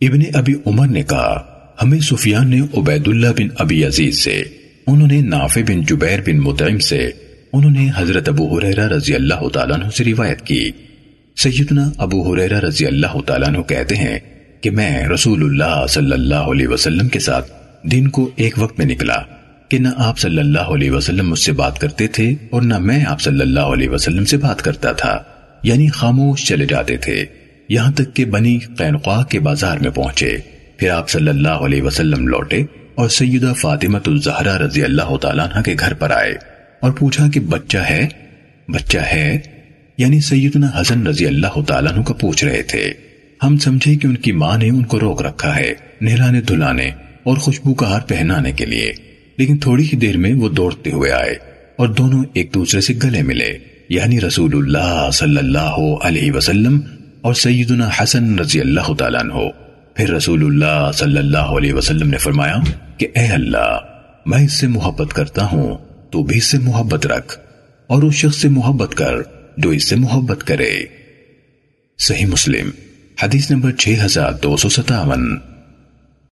ابن ابی عمر نے کہا، ہمیں سفیان نے عبید اللہ بن ابی عزیز سے، انہوں نے نافع بن جبیر بن مطعم سے، انہوں نے حضرت ابو حریرہ رضی اللہ تعالیٰ عنہ سے روایت کی۔ سیدنا ابو حریرہ رضی اللہ تعالیٰ عنہ کہتے ہیں کہ میں رسول اللہ صلی اللہ علیہ وسلم کے ساتھ دن کو ایک وقت میں نکلا کہ نہ آپ صلی اللہ علیہ وسلم مجھ سے بات کرتے تھے اور نہ میں آپ صلی اللہ علیہ وسلم سے بات کرتا تھا یعنی خاموش چلے جاتے تھے۔ یہاں تک کہ بنی قینقاہ کے بازار میں پہنچے۔ پھر آپ صلی اللہ علیہ وسلم لوٹے اور سیدہ فاطمت الزہرہ رضی اللہ تعالیٰ عنہ کے گھر پر آئے اور پوچھا کہ بچہ ہے؟ بچہ ہے؟ یعنی سیدنا حسن رضی اللہ تعالیٰ عنہ کا پوچھ رہے تھے۔ ہم سمجھے کہ ان کی ماں نے ان کو روک رکھا ہے نہلانے دھلانے اور خوشبو کا ہار پہنانے کے لیے۔ لیکن تھوڑی ہی دیر میں وہ دوڑتے ہوئے آئے اور دونوں ایک دوسرے سے گلے ملے۔ یعنی رسول اللہ صلی اللہ علیہ وسلم اور سیدنا حسن رضی اللہ تعالیٰ عنہ۔ پھر رسول اللہ صلی اللہ علیہ وسلم نے فرمایا کہ اے اللہ، میں اس سے محبت کرتا ہوں، تو بھی اس سے محبت رکھ، اور اس شخص سے محبت کر، جو اس سے محبت کرے۔ صحیح مسلم، حدیث نمبر 6257